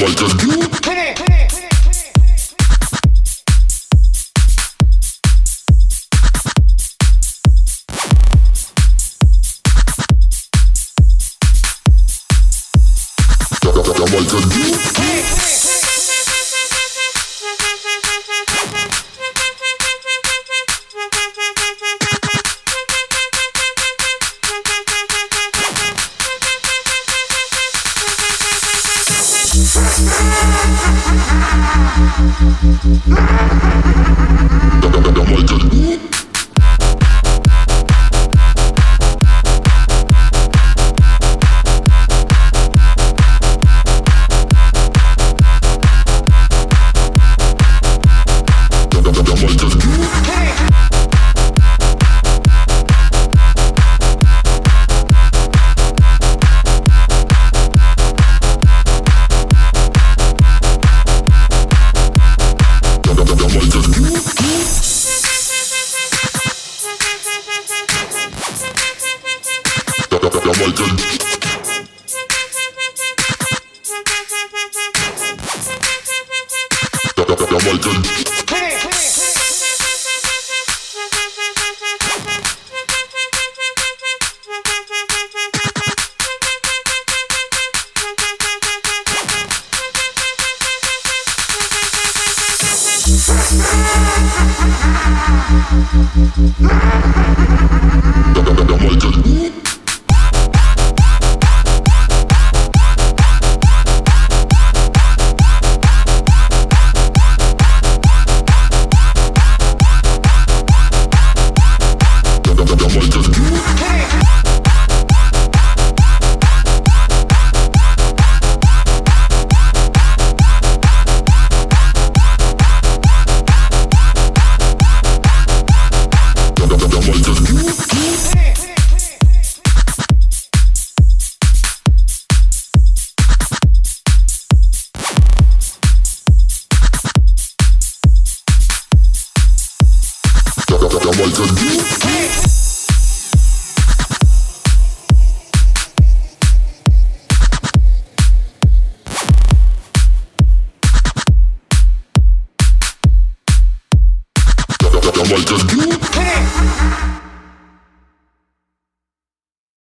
about to do. Michael. Michael. like a new